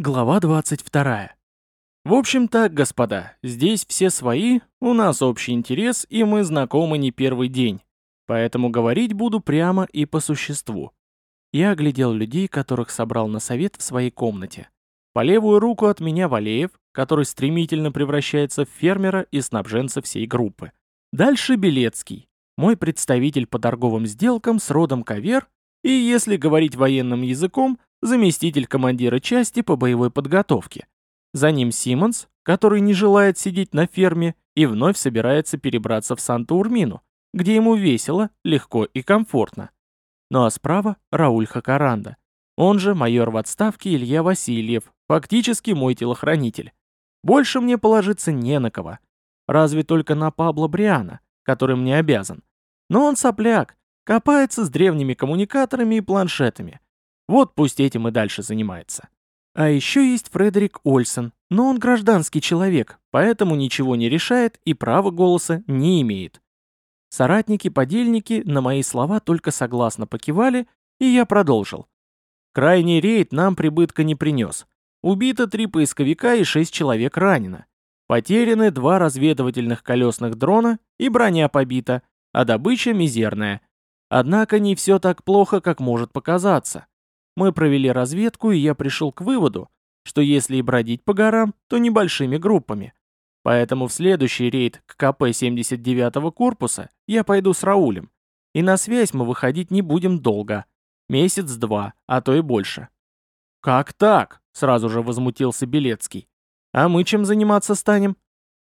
Глава 22. В общем так, господа, здесь все свои, у нас общий интерес, и мы знакомы не первый день. Поэтому говорить буду прямо и по существу. Я оглядел людей, которых собрал на совет в своей комнате. По левую руку от меня Валеев, который стремительно превращается в фермера и снабженца всей группы. Дальше Белецкий, мой представитель по торговым сделкам с родом Кавер, и, если говорить военным языком, заместитель командира части по боевой подготовке. За ним Симмонс, который не желает сидеть на ферме и вновь собирается перебраться в Санту-Урмину, где ему весело, легко и комфортно. Ну а справа Рауль Хакаранда, он же майор в отставке Илья Васильев, фактически мой телохранитель. Больше мне положиться не на кого. Разве только на Пабло Бриана, который мне обязан. Но он сопляк, копается с древними коммуникаторами и планшетами. Вот пусть этим и дальше занимается. А еще есть Фредерик Ольсен, но он гражданский человек, поэтому ничего не решает и права голоса не имеет. Соратники-подельники на мои слова только согласно покивали, и я продолжил. Крайний рейд нам прибытка не принес. Убито три поисковика и шесть человек ранено. Потеряны два разведывательных колесных дрона и броня побита, а добыча мизерная. Однако не все так плохо, как может показаться. Мы провели разведку, и я пришел к выводу, что если и бродить по горам, то небольшими группами. Поэтому в следующий рейд к КП 79-го корпуса я пойду с Раулем. И на связь мы выходить не будем долго. Месяц-два, а то и больше. «Как так?» — сразу же возмутился Белецкий. «А мы чем заниматься станем?»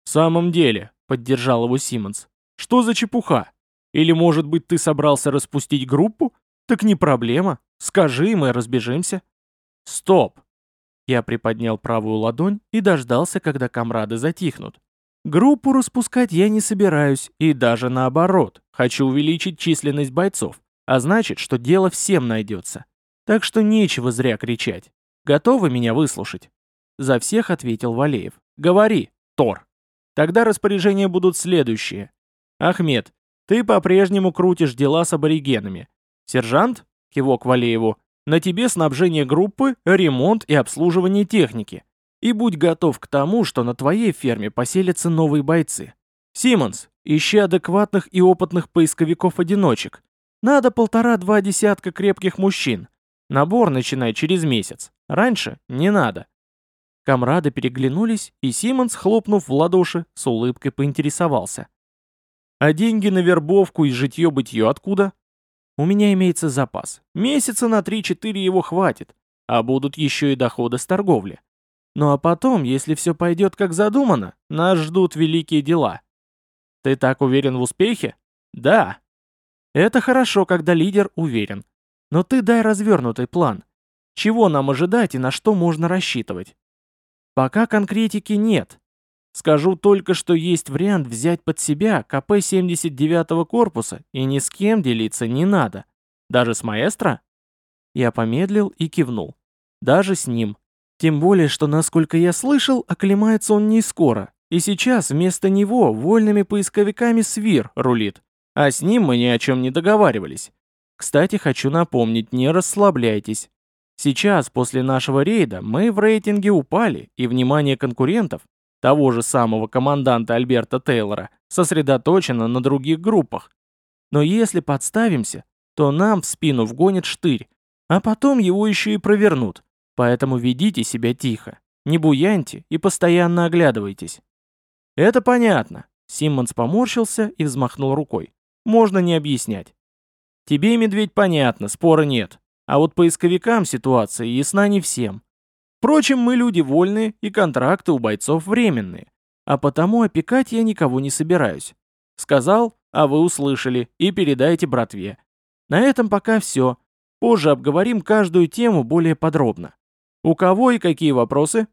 «В самом деле», — поддержал его Симмонс. «Что за чепуха? Или, может быть, ты собрался распустить группу? Так не проблема. Скажи, мы разбежимся. Стоп. Я приподнял правую ладонь и дождался, когда комрады затихнут. Группу распускать я не собираюсь, и даже наоборот, хочу увеличить численность бойцов, а значит, что дело всем найдется. Так что нечего зря кричать. Готовы меня выслушать? За всех ответил Валеев. Говори, Тор. Тогда распоряжения будут следующие. Ахмед, ты по-прежнему крутишь дела с аборигенами. Сержант, кивок Валееву, на тебе снабжение группы, ремонт и обслуживание техники. И будь готов к тому, что на твоей ферме поселятся новые бойцы. Симмонс, ищи адекватных и опытных поисковиков-одиночек. Надо полтора-два десятка крепких мужчин. Набор начинай через месяц. Раньше не надо. Камрады переглянулись, и Симмонс, хлопнув в ладоши, с улыбкой поинтересовался. «А деньги на вербовку и житье-бытье откуда?» У меня имеется запас. Месяца на 3-4 его хватит, а будут еще и доходы с торговли. Ну а потом, если все пойдет как задумано, нас ждут великие дела. Ты так уверен в успехе? Да. Это хорошо, когда лидер уверен. Но ты дай развернутый план. Чего нам ожидать и на что можно рассчитывать? Пока конкретики нет, Скажу только, что есть вариант взять под себя КП 79-го корпуса, и ни с кем делиться не надо. Даже с маэстро? Я помедлил и кивнул. Даже с ним. Тем более, что, насколько я слышал, оклемается он не скоро. И сейчас вместо него вольными поисковиками Свир рулит. А с ним мы ни о чем не договаривались. Кстати, хочу напомнить, не расслабляйтесь. Сейчас, после нашего рейда, мы в рейтинге упали, и внимание конкурентов того же самого команданта Альберта Тейлора, сосредоточена на других группах. Но если подставимся, то нам в спину вгонит штырь, а потом его еще и провернут. Поэтому ведите себя тихо, не буяньте и постоянно оглядывайтесь. Это понятно. Симмонс поморщился и взмахнул рукой. Можно не объяснять. Тебе, медведь, понятно, спора нет. А вот поисковикам ситуация ясна не всем. Впрочем, мы люди вольные, и контракты у бойцов временные. А потому опекать я никого не собираюсь. Сказал, а вы услышали, и передайте братве. На этом пока все. Позже обговорим каждую тему более подробно. У кого и какие вопросы?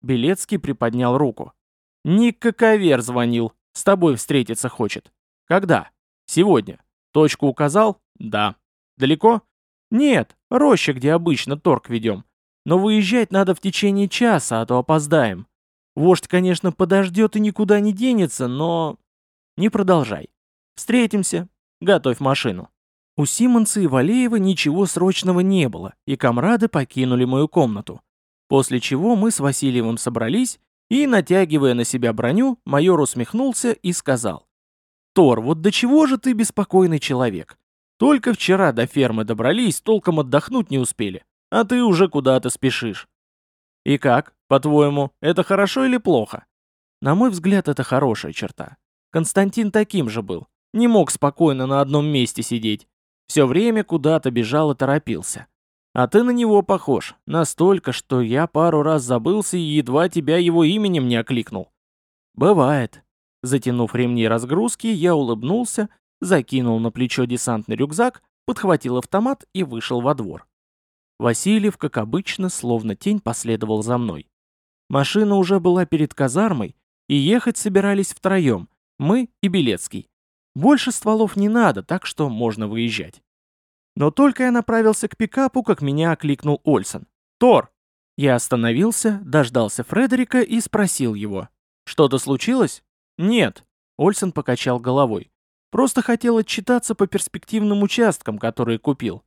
Белецкий приподнял руку. Ник Коковер звонил. С тобой встретиться хочет. Когда? Сегодня. Точку указал? Да. Далеко? Нет, роща, где обычно торг ведем. Но выезжать надо в течение часа, а то опоздаем. Вождь, конечно, подождет и никуда не денется, но... Не продолжай. Встретимся. Готовь машину. У Симонца и Валеева ничего срочного не было, и комрады покинули мою комнату. После чего мы с Васильевым собрались, и, натягивая на себя броню, майор усмехнулся и сказал. «Тор, вот до чего же ты беспокойный человек? Только вчера до фермы добрались, толком отдохнуть не успели, а ты уже куда-то спешишь». «И как, по-твоему, это хорошо или плохо?» На мой взгляд, это хорошая черта. Константин таким же был. Не мог спокойно на одном месте сидеть. Все время куда-то бежал и торопился. А ты на него похож, настолько, что я пару раз забылся и едва тебя его именем не окликнул. Бывает. Затянув ремни разгрузки, я улыбнулся, закинул на плечо десантный рюкзак, подхватил автомат и вышел во двор. Васильев, как обычно, словно тень последовал за мной. Машина уже была перед казармой, и ехать собирались втроем, мы и Белецкий. Больше стволов не надо, так что можно выезжать. Но только я направился к пикапу, как меня окликнул Ольсон. «Тор!» Я остановился, дождался Фредерика и спросил его. «Что-то случилось?» «Нет», — Ольсон покачал головой. «Просто хотел отчитаться по перспективным участкам, которые купил».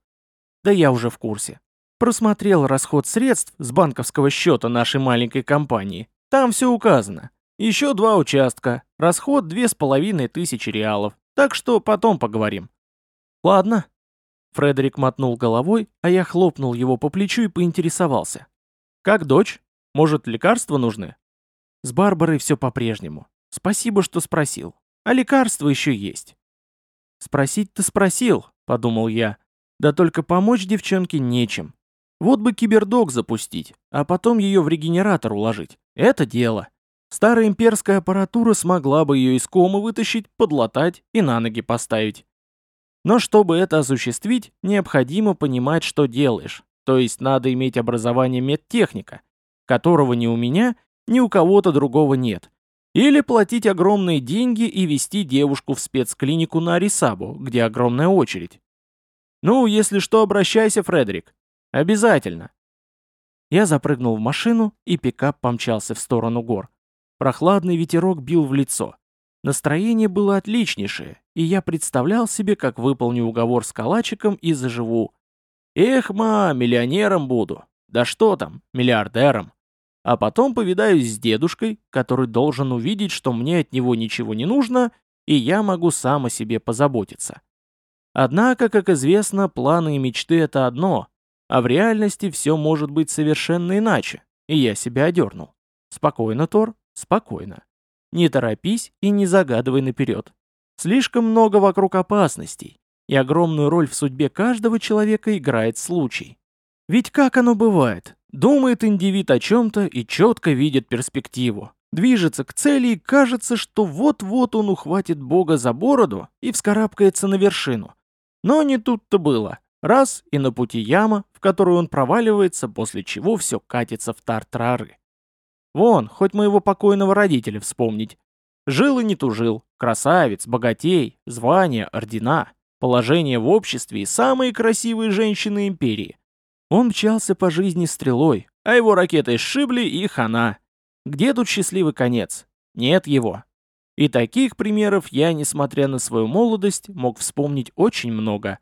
«Да я уже в курсе. Просмотрел расход средств с банковского счета нашей маленькой компании. Там все указано. Еще два участка, расход две с половиной тысячи реалов. Так что потом поговорим». «Ладно», Фредерик мотнул головой, а я хлопнул его по плечу и поинтересовался. «Как дочь? Может, лекарства нужны?» С Барбарой все по-прежнему. Спасибо, что спросил. А лекарства еще есть. «Спросить-то спросил», — подумал я. «Да только помочь девчонке нечем. Вот бы кибердог запустить, а потом ее в регенератор уложить. Это дело. Старая имперская аппаратура смогла бы ее из комы вытащить, подлатать и на ноги поставить. Но чтобы это осуществить, необходимо понимать, что делаешь. То есть надо иметь образование медтехника, которого ни у меня, ни у кого-то другого нет. Или платить огромные деньги и вести девушку в спецклинику на Арисабу, где огромная очередь. Ну, если что, обращайся, Фредерик. Обязательно. Я запрыгнул в машину, и пикап помчался в сторону гор. Прохладный ветерок бил в лицо. Настроение было отличнейшее, и я представлял себе, как выполню уговор с калачиком и заживу. Эх, ма, миллионером буду. Да что там, миллиардером. А потом повидаюсь с дедушкой, который должен увидеть, что мне от него ничего не нужно, и я могу сам о себе позаботиться. Однако, как известно, планы и мечты — это одно, а в реальности все может быть совершенно иначе, и я себя одернул. Спокойно, Тор, спокойно. Не торопись и не загадывай наперед. Слишком много вокруг опасностей, и огромную роль в судьбе каждого человека играет случай. Ведь как оно бывает? Думает индивид о чем-то и четко видит перспективу. Движется к цели и кажется, что вот-вот он ухватит Бога за бороду и вскарабкается на вершину. Но не тут-то было. Раз и на пути яма, которую он проваливается, после чего все катится в тартрары. Вон, хоть моего покойного родителя вспомнить. Жил и не тужил, красавец, богатей, звания, ордена, положение в обществе и самые красивые женщины империи. Он мчался по жизни стрелой, а его ракетой сшибли и хана. Где тут счастливый конец? Нет его. И таких примеров я, несмотря на свою молодость, мог вспомнить очень много.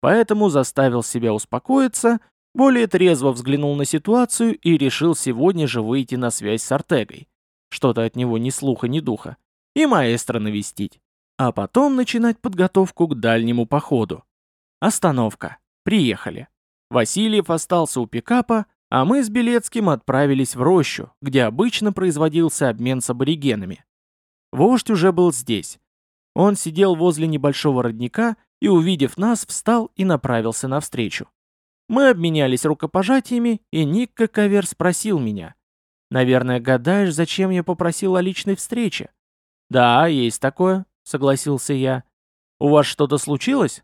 Поэтому заставил себя успокоиться более трезво взглянул на ситуацию и решил сегодня же выйти на связь с Артегой. Что-то от него ни слуха, ни духа. И маэстро навестить. А потом начинать подготовку к дальнему походу. Остановка. Приехали. Васильев остался у пикапа, а мы с Белецким отправились в рощу, где обычно производился обмен с аборигенами. Вождь уже был здесь. Он сидел возле небольшого родника и, увидев нас, встал и направился навстречу. Мы обменялись рукопожатиями, и Ник Кавер спросил меня. «Наверное, гадаешь, зачем я попросил о личной встрече?» «Да, есть такое», — согласился я. «У вас что-то случилось?»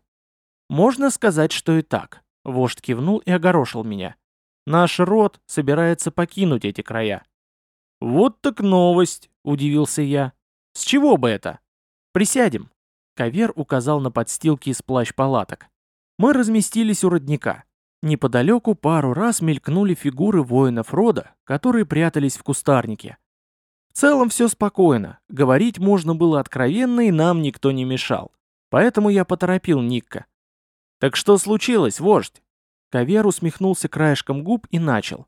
«Можно сказать, что и так», — вождь кивнул и огорошил меня. «Наш род собирается покинуть эти края». «Вот так новость», — удивился я. «С чего бы это?» «Присядем». Кавер указал на подстилки из плащ-палаток. Мы разместились у родника. Неподалеку пару раз мелькнули фигуры воинов рода, которые прятались в кустарнике. В целом все спокойно, говорить можно было откровенно и нам никто не мешал. Поэтому я поторопил Никка. «Так что случилось, вождь?» Кавер усмехнулся краешком губ и начал.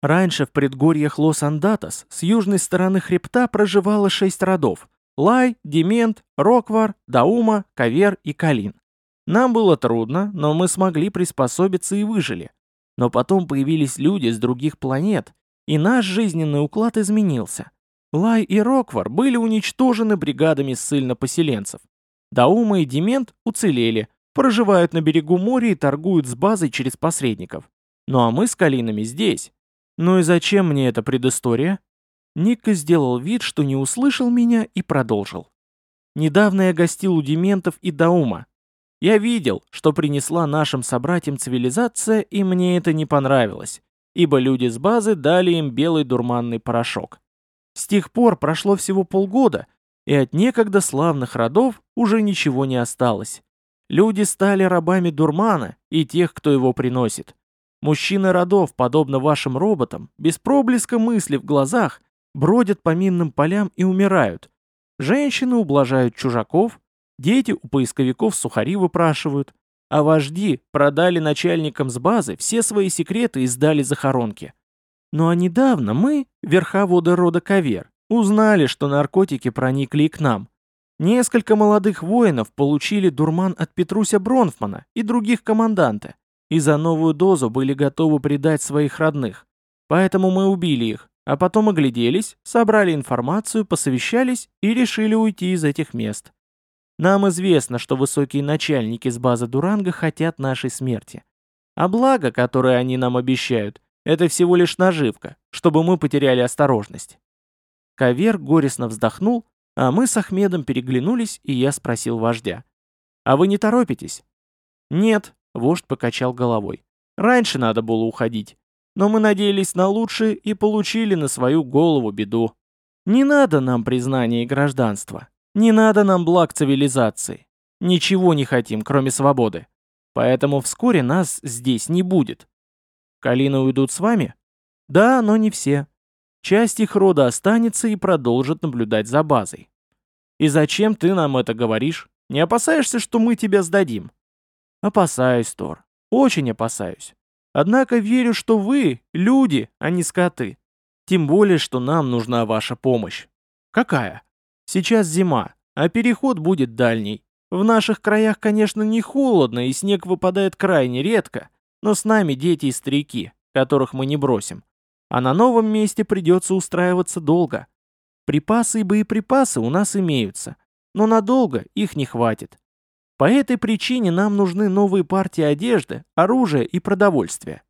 Раньше в предгорьях Лос-Андатос с южной стороны хребта проживало шесть родов – Лай, Демент, Роквар, Даума, Кавер и Калин. Нам было трудно, но мы смогли приспособиться и выжили. Но потом появились люди с других планет, и наш жизненный уклад изменился. Лай и Роквар были уничтожены бригадами ссыльно-поселенцев. Даума и Демент уцелели, проживают на берегу моря и торгуют с базой через посредников. Ну а мы с Калинами здесь. Ну и зачем мне эта предыстория? Ника сделал вид, что не услышал меня и продолжил. Недавно я гостил у Дементов и Даума. Я видел, что принесла нашим собратьям цивилизация, и мне это не понравилось, ибо люди с базы дали им белый дурманный порошок. С тех пор прошло всего полгода, и от некогда славных родов уже ничего не осталось. Люди стали рабами дурмана и тех, кто его приносит. Мужчины родов, подобно вашим роботам, без проблеска мысли в глазах, бродят по минным полям и умирают. Женщины ублажают чужаков, Дети у поисковиков сухари выпрашивают, а вожди продали начальникам с базы все свои секреты и сдали захоронки. Ну а недавно мы, верховоды рода Кавер, узнали, что наркотики проникли и к нам. Несколько молодых воинов получили дурман от Петруся Бронфмана и других команданта, и за новую дозу были готовы предать своих родных. Поэтому мы убили их, а потом огляделись, собрали информацию, посовещались и решили уйти из этих мест. Нам известно, что высокие начальники с базы Дуранга хотят нашей смерти. А благо, которое они нам обещают, это всего лишь наживка, чтобы мы потеряли осторожность. Кавер горестно вздохнул, а мы с Ахмедом переглянулись, и я спросил вождя. «А вы не торопитесь?» «Нет», — вождь покачал головой. «Раньше надо было уходить. Но мы надеялись на лучшее и получили на свою голову беду. Не надо нам признания и гражданства. Не надо нам благ цивилизации. Ничего не хотим, кроме свободы. Поэтому вскоре нас здесь не будет. Калины уйдут с вами? Да, но не все. Часть их рода останется и продолжит наблюдать за базой. И зачем ты нам это говоришь? Не опасаешься, что мы тебя сдадим? Опасаюсь, Тор. Очень опасаюсь. Однако верю, что вы — люди, а не скоты. Тем более, что нам нужна ваша помощь. Какая? Сейчас зима, а переход будет дальний. В наших краях, конечно, не холодно, и снег выпадает крайне редко, но с нами дети и старики, которых мы не бросим. А на новом месте придется устраиваться долго. Припасы и боеприпасы у нас имеются, но надолго их не хватит. По этой причине нам нужны новые партии одежды, оружия и продовольствия.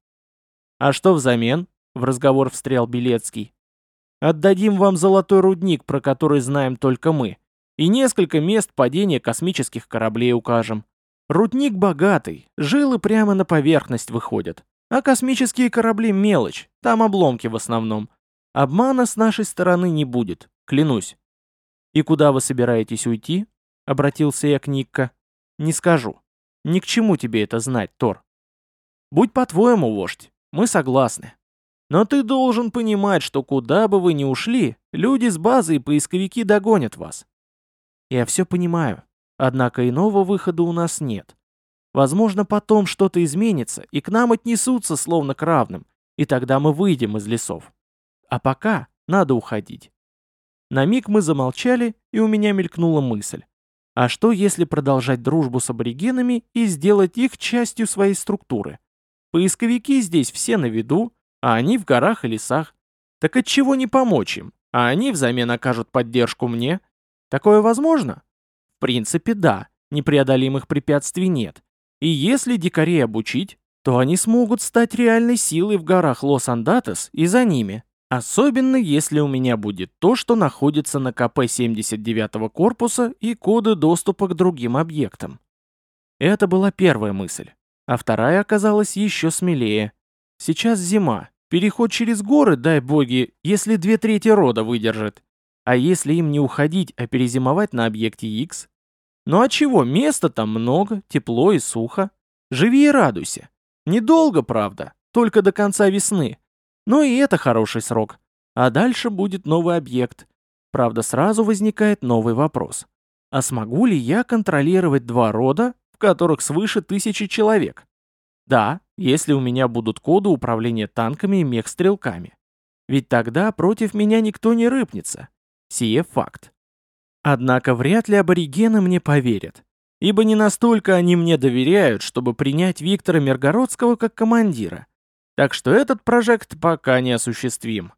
А что взамен? В разговор встрял Белецкий. Отдадим вам золотой рудник, про который знаем только мы. И несколько мест падения космических кораблей укажем. Рудник богатый, жилы прямо на поверхность выходят. А космические корабли мелочь, там обломки в основном. Обмана с нашей стороны не будет, клянусь. «И куда вы собираетесь уйти?» — обратился я к Никко. «Не скажу. Ни к чему тебе это знать, Тор. Будь по-твоему, вождь, мы согласны. Но ты должен понимать, что куда бы вы ни ушли, люди с базы и поисковики догонят вас. Я все понимаю, однако иного выхода у нас нет. Возможно, потом что-то изменится, и к нам отнесутся словно к равным, и тогда мы выйдем из лесов. А пока надо уходить. На миг мы замолчали, и у меня мелькнула мысль. А что, если продолжать дружбу с аборигенами и сделать их частью своей структуры? Поисковики здесь все на виду, а они в горах и лесах. Так отчего не помочь им, а они взамен окажут поддержку мне? Такое возможно? В принципе, да, непреодолимых препятствий нет. И если дикарей обучить, то они смогут стать реальной силой в горах Лос-Андатес и за ними. Особенно если у меня будет то, что находится на КП 79-го корпуса и коды доступа к другим объектам. Это была первая мысль. А вторая оказалась еще смелее. Сейчас зима, Переход через горы, дай боги, если две трети рода выдержит. А если им не уходить, а перезимовать на объекте X? Ну а чего, места там много, тепло и сухо. Живи и радуйся. Недолго, правда, только до конца весны. Но и это хороший срок. А дальше будет новый объект. Правда, сразу возникает новый вопрос. А смогу ли я контролировать два рода, в которых свыше тысячи человек? Да, если у меня будут коды управления танками и мехстрелками. Ведь тогда против меня никто не рыпнется. Сие факт. Однако вряд ли аборигены мне поверят, ибо не настолько они мне доверяют, чтобы принять Виктора Миргородского как командира. Так что этот прожект пока не осуществим.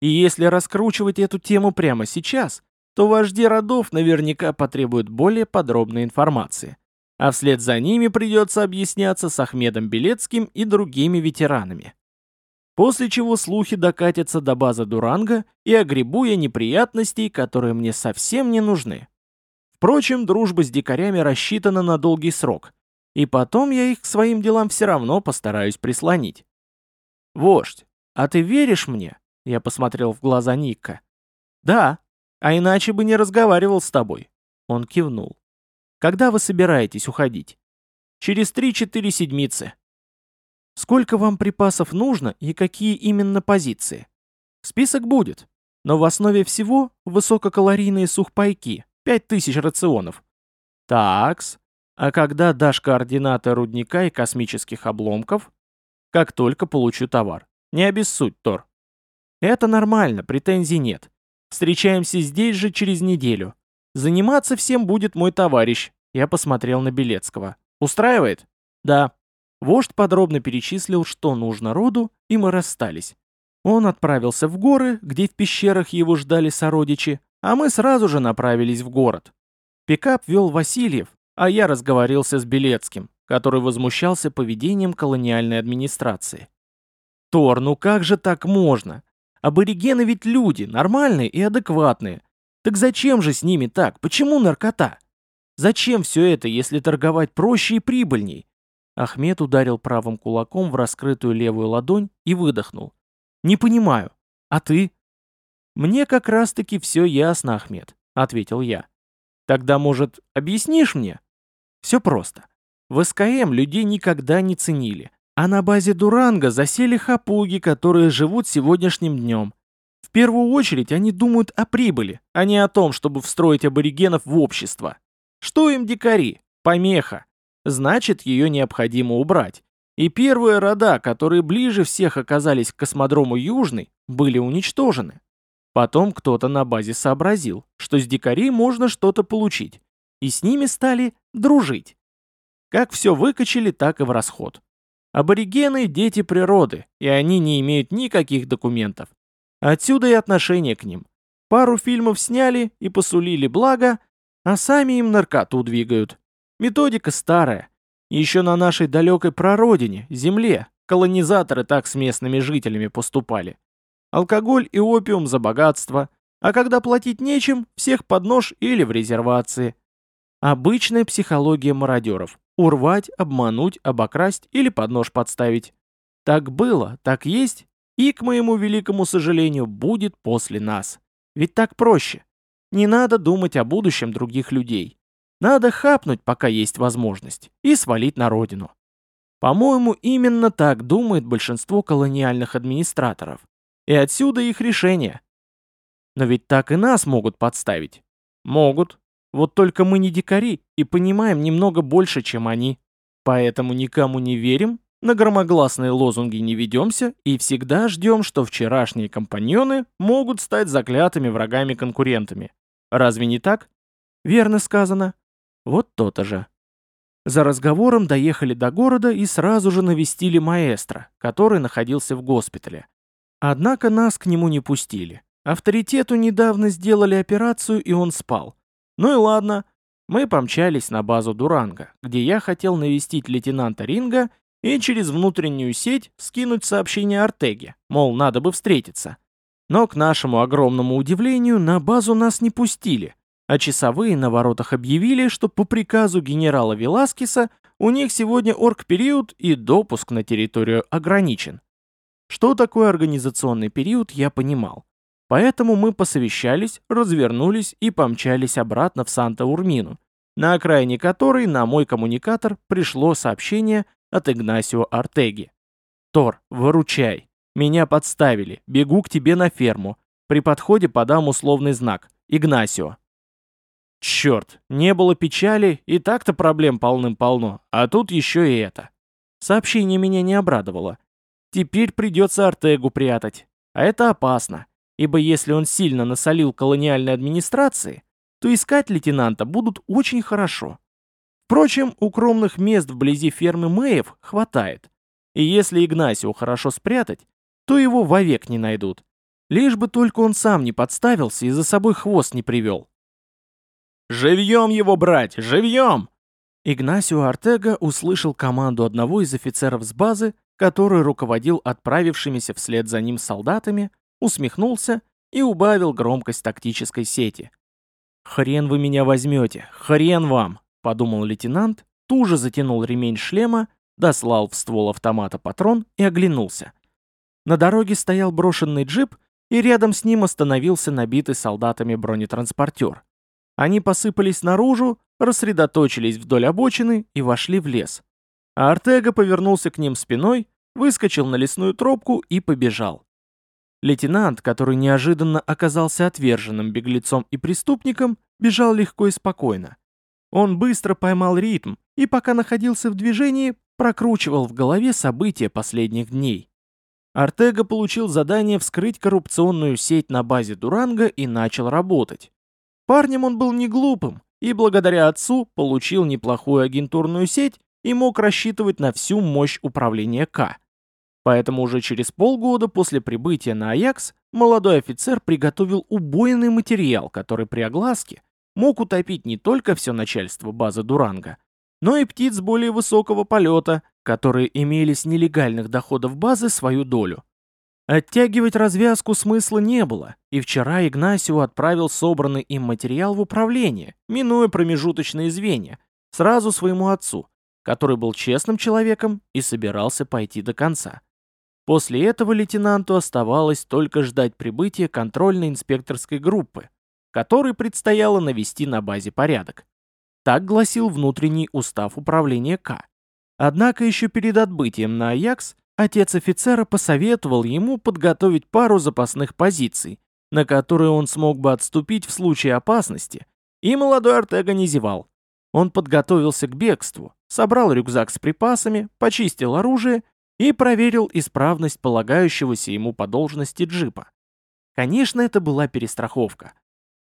И если раскручивать эту тему прямо сейчас, то вожди родов наверняка потребуют более подробной информации. А вслед за ними придется объясняться с Ахмедом Белецким и другими ветеранами. После чего слухи докатятся до базы Дуранга и огребу я неприятностей, которые мне совсем не нужны. Впрочем, дружба с дикарями рассчитана на долгий срок, и потом я их к своим делам все равно постараюсь прислонить. «Вождь, а ты веришь мне?» Я посмотрел в глаза Ника. «Да, а иначе бы не разговаривал с тобой». Он кивнул. «Когда вы собираетесь уходить?» «Через три-четыре седмицы». «Сколько вам припасов нужно и какие именно позиции?» «Список будет, но в основе всего высококалорийные сухпайки, 5000 рационов». «Такс, а когда дашь координаты рудника и космических обломков?» «Как только получу товар. Не обессудь, Тор». Это нормально, претензий нет. Встречаемся здесь же через неделю. Заниматься всем будет мой товарищ. Я посмотрел на Белецкого. Устраивает? Да. Вождь подробно перечислил, что нужно роду, и мы расстались. Он отправился в горы, где в пещерах его ждали сородичи, а мы сразу же направились в город. Пикап вел Васильев, а я разговорился с Белецким, который возмущался поведением колониальной администрации. «Тор, ну как же так можно? Аборигены ведь люди, нормальные и адекватные. Так зачем же с ними так? Почему наркота? Зачем все это, если торговать проще и прибыльней? Ахмед ударил правым кулаком в раскрытую левую ладонь и выдохнул. «Не понимаю. А ты?» «Мне как раз-таки все ясно, Ахмед», — ответил я. «Тогда, может, объяснишь мне?» «Все просто. В СКМ людей никогда не ценили. А на базе Дуранга засели хапуги, которые живут сегодняшним днем. В первую очередь они думают о прибыли, а не о том, чтобы встроить аборигенов в общество. Что им дикари? Помеха. Значит, ее необходимо убрать. И первые рода, которые ближе всех оказались к космодрому Южный, были уничтожены. Потом кто-то на базе сообразил, что с дикарей можно что-то получить. И с ними стали дружить. Как все выкачали, так и в расход. Аборигены – дети природы, и они не имеют никаких документов. Отсюда и отношение к ним. Пару фильмов сняли и посулили благо, а сами им наркоту двигают. Методика старая. Еще на нашей далекой прародине, земле, колонизаторы так с местными жителями поступали. Алкоголь и опиум за богатство, а когда платить нечем, всех под нож или в резервации. Обычная психология мародеров. Урвать, обмануть, обокрасть или под нож подставить. Так было, так есть, и, к моему великому сожалению, будет после нас. Ведь так проще. Не надо думать о будущем других людей. Надо хапнуть, пока есть возможность, и свалить на родину. По-моему, именно так думает большинство колониальных администраторов. И отсюда их решение. Но ведь так и нас могут подставить. Могут, вот только мы не дикари и понимаем немного больше, чем они. Поэтому никому не верим, на громогласные лозунги не ведемся и всегда ждем, что вчерашние компаньоны могут стать заклятыми врагами-конкурентами. Разве не так? Верно сказано. Вот то-то же. За разговором доехали до города и сразу же навестили маэстро, который находился в госпитале. Однако нас к нему не пустили. Авторитету недавно сделали операцию, и он спал. Ну и ладно. Мы помчались на базу Дуранга, где я хотел навестить лейтенанта Ринга и через внутреннюю сеть скинуть сообщение Артеге, мол, надо бы встретиться. Но, к нашему огромному удивлению, на базу нас не пустили, а часовые на воротах объявили, что по приказу генерала Веласкеса у них сегодня орг-период и допуск на территорию ограничен. Что такое организационный период, я понимал. Поэтому мы посовещались, развернулись и помчались обратно в Санта-Урмину, на окраине которой на мой коммуникатор пришло сообщение от Игнасио Артеги. «Тор, выручай. Меня подставили. Бегу к тебе на ферму. При подходе подам условный знак. Игнасио». Черт, не было печали, и так-то проблем полным-полно, а тут еще и это. сообщение меня не обрадовало. Теперь придется Артегу прятать. А это опасно, ибо если он сильно насолил колониальной администрации, то искать лейтенанта будут очень хорошо. Впрочем, укромных мест вблизи фермы Мэев хватает. И если Игнасио хорошо спрятать, то его вовек не найдут. Лишь бы только он сам не подставился и за собой хвост не привел. «Живьем его брать! Живьем!» Игнасио Артега услышал команду одного из офицеров с базы, который руководил отправившимися вслед за ним солдатами, усмехнулся и убавил громкость тактической сети. «Хрен вы меня возьмете! Хрен вам!» — подумал лейтенант, туже затянул ремень шлема, дослал в ствол автомата патрон и оглянулся. На дороге стоял брошенный джип, и рядом с ним остановился набитый солдатами бронетранспортер. Они посыпались наружу, рассредоточились вдоль обочины и вошли в лес. А Артега повернулся к ним спиной, выскочил на лесную тропку и побежал. Лейтенант, который неожиданно оказался отверженным беглецом и преступником, бежал легко и спокойно. Он быстро поймал ритм и, пока находился в движении, прокручивал в голове события последних дней. Артега получил задание вскрыть коррупционную сеть на базе Дуранга и начал работать. Парнем он был не глупым и благодаря отцу получил неплохую агентурную сеть и мог рассчитывать на всю мощь управления К. Поэтому уже через полгода после прибытия на Аякс молодой офицер приготовил убойный материал, который при огласке мог утопить не только все начальство базы Дуранга, но и птиц более высокого полета, которые имели с нелегальных доходов базы свою долю. Оттягивать развязку смысла не было, и вчера Игнасио отправил собранный им материал в управление, минуя промежуточные звенья, сразу своему отцу, который был честным человеком и собирался пойти до конца. После этого лейтенанту оставалось только ждать прибытия контрольной инспекторской группы, которой предстояло навести на базе порядок. Так гласил внутренний устав управления К. Однако еще перед отбытием на Аякс отец офицера посоветовал ему подготовить пару запасных позиций, на которые он смог бы отступить в случае опасности, и молодой Артега не зевал. Он подготовился к бегству, собрал рюкзак с припасами, почистил оружие и проверил исправность полагающегося ему по должности джипа. Конечно, это была перестраховка.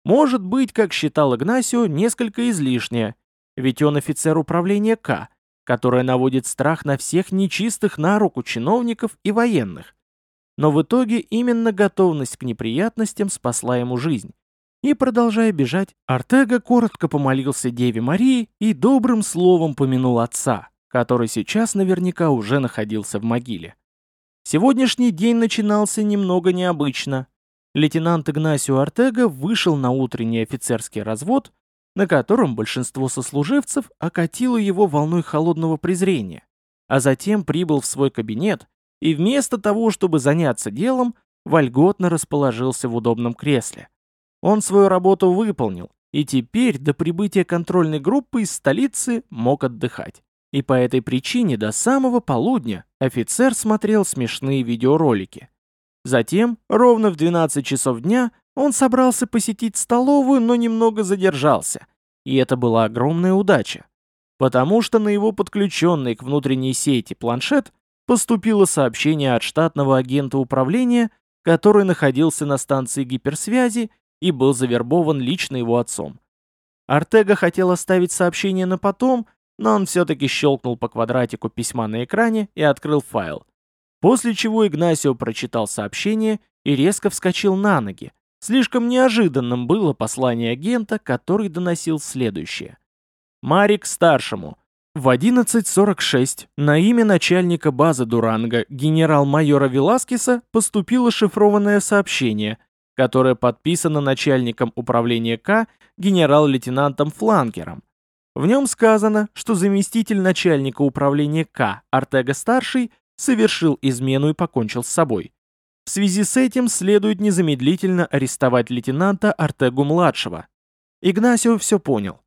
Может быть, как считал Игнасио, несколько излишняя, ведь он офицер управления К, которое наводит страх на всех нечистых на руку чиновников и военных. Но в итоге именно готовность к неприятностям спасла ему жизнь. И, продолжая бежать, Артега коротко помолился Деве Марии и добрым словом помянул отца, который сейчас наверняка уже находился в могиле. Сегодняшний день начинался немного необычно. Лейтенант Игнасио Артега вышел на утренний офицерский развод, на котором большинство сослуживцев окатило его волной холодного презрения, а затем прибыл в свой кабинет и вместо того, чтобы заняться делом, вольготно расположился в удобном кресле. Он свою работу выполнил, и теперь до прибытия контрольной группы из столицы мог отдыхать. И по этой причине до самого полудня офицер смотрел смешные видеоролики. Затем, ровно в 12 часов дня, он собрался посетить столовую, но немного задержался. И это была огромная удача. Потому что на его подключенный к внутренней сети планшет поступило сообщение от штатного агента управления, который находился на станции гиперсвязи и был завербован лично его отцом. Артега хотел оставить сообщение на потом, но он все-таки щелкнул по квадратику письма на экране и открыл файл. После чего Игнасио прочитал сообщение и резко вскочил на ноги. Слишком неожиданным было послание агента, который доносил следующее. Марик старшему. В 11.46 на имя начальника базы Дуранга генерал-майора Веласкеса поступило шифрованное сообщение, которое подписано начальником управления К генерал-лейтенантом Фланкером. В нем сказано, что заместитель начальника управления К Артега-старший совершил измену и покончил с собой. В связи с этим следует незамедлительно арестовать лейтенанта Артегу-младшего. Игнасио все понял.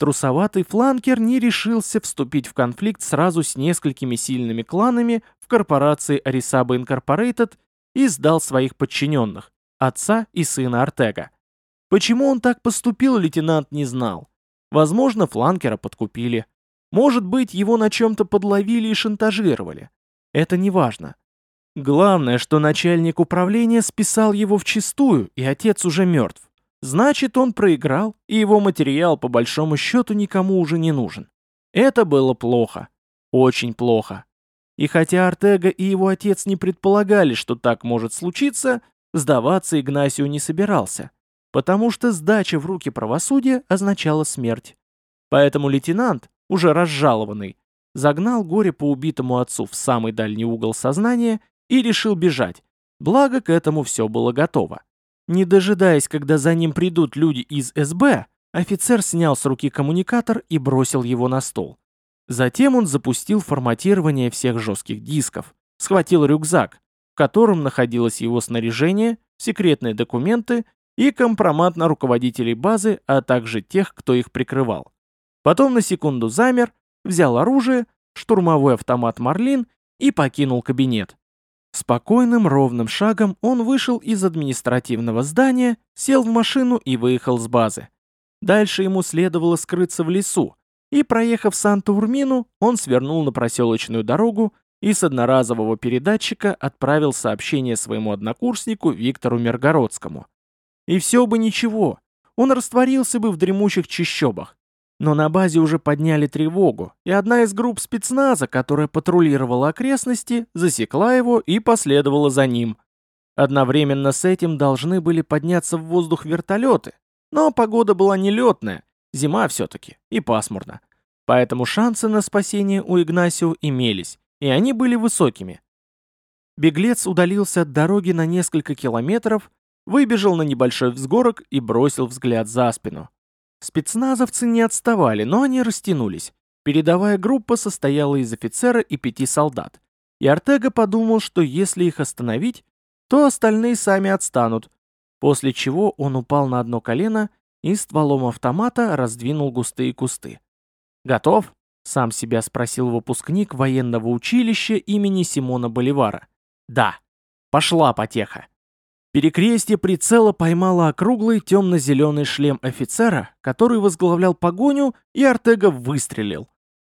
Трусоватый фланкер не решился вступить в конфликт сразу с несколькими сильными кланами в корпорации Арисаба Инкорпорейтед и сдал своих подчиненных, отца и сына Артега. Почему он так поступил, лейтенант не знал. Возможно, фланкера подкупили. Может быть, его на чем-то подловили и шантажировали. Это не важно. Главное, что начальник управления списал его в чистую, и отец уже мертв. Значит, он проиграл, и его материал по большому счету никому уже не нужен. Это было плохо. Очень плохо. И хотя Артега и его отец не предполагали, что так может случиться, сдаваться Игнасио не собирался, потому что сдача в руки правосудия означала смерть. Поэтому лейтенант, уже разжалованный, загнал горе по убитому отцу в самый дальний угол сознания и решил бежать, благо к этому все было готово. Не дожидаясь, когда за ним придут люди из СБ, офицер снял с руки коммуникатор и бросил его на стол. Затем он запустил форматирование всех жестких дисков, схватил рюкзак, в котором находилось его снаряжение, секретные документы и компромат на руководителей базы, а также тех, кто их прикрывал. Потом на секунду замер, взял оружие, штурмовой автомат «Марлин» и покинул кабинет. Спокойным ровным шагом он вышел из административного здания, сел в машину и выехал с базы. Дальше ему следовало скрыться в лесу, и, проехав Санту-Урмину, он свернул на проселочную дорогу и с одноразового передатчика отправил сообщение своему однокурснику Виктору Миргородскому. И все бы ничего, он растворился бы в дремучих чащобах, но на базе уже подняли тревогу, и одна из групп спецназа, которая патрулировала окрестности, засекла его и последовала за ним. Одновременно с этим должны были подняться в воздух вертолеты, но погода была нелетная, зима все-таки, и пасмурно. Поэтому шансы на спасение у Игнасио имелись, и они были высокими. Беглец удалился от дороги на несколько километров, выбежал на небольшой взгорок и бросил взгляд за спину. Спецназовцы не отставали, но они растянулись. Передовая группа состояла из офицера и пяти солдат. И Артега подумал, что если их остановить, то остальные сами отстанут, после чего он упал на одно колено и стволом автомата раздвинул густые кусты. «Готов?» — сам себя спросил выпускник военного училища имени Симона Боливара. «Да. Пошла потеха». Перекрестие прицела поймало округлый темно-зеленый шлем офицера, который возглавлял погоню, и Артега выстрелил.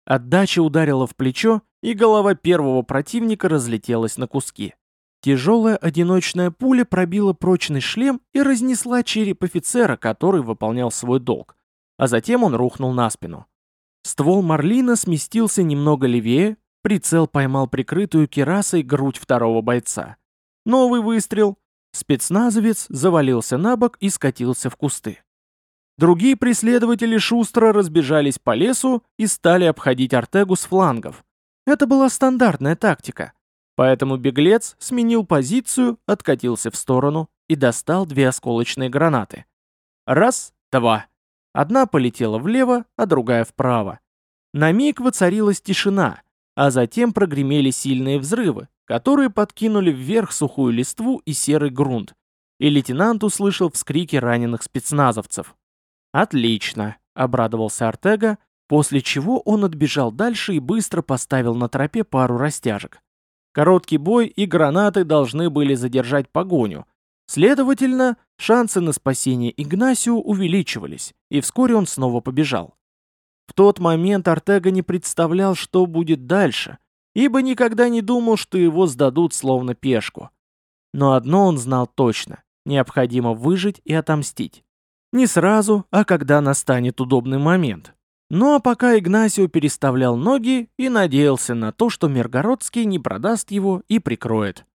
Отдача ударила в плечо, и голова первого противника разлетелась на куски. Тяжелая одиночная пуля пробила прочный шлем и разнесла череп офицера, который выполнял свой долг. А затем он рухнул на спину. Ствол Марлина сместился немного левее, прицел поймал прикрытую керасой грудь второго бойца. Новый выстрел, Спецназовец завалился на бок и скатился в кусты. Другие преследователи шустро разбежались по лесу и стали обходить Артегу с флангов. Это была стандартная тактика. Поэтому беглец сменил позицию, откатился в сторону и достал две осколочные гранаты. Раз, два. Одна полетела влево, а другая вправо. На миг воцарилась тишина, а затем прогремели сильные взрывы, которые подкинули вверх сухую листву и серый грунт, и лейтенант услышал вскрики раненых спецназовцев. «Отлично», — обрадовался Артега, после чего он отбежал дальше и быстро поставил на тропе пару растяжек. Короткий бой и гранаты должны были задержать погоню. Следовательно, шансы на спасение Игнасио увеличивались, и вскоре он снова побежал. В тот момент Артега не представлял, что будет дальше — ибо никогда не думал, что его сдадут словно пешку. Но одно он знал точно – необходимо выжить и отомстить. Не сразу, а когда настанет удобный момент. Ну а пока Игнасио переставлял ноги и надеялся на то, что Миргородский не продаст его и прикроет.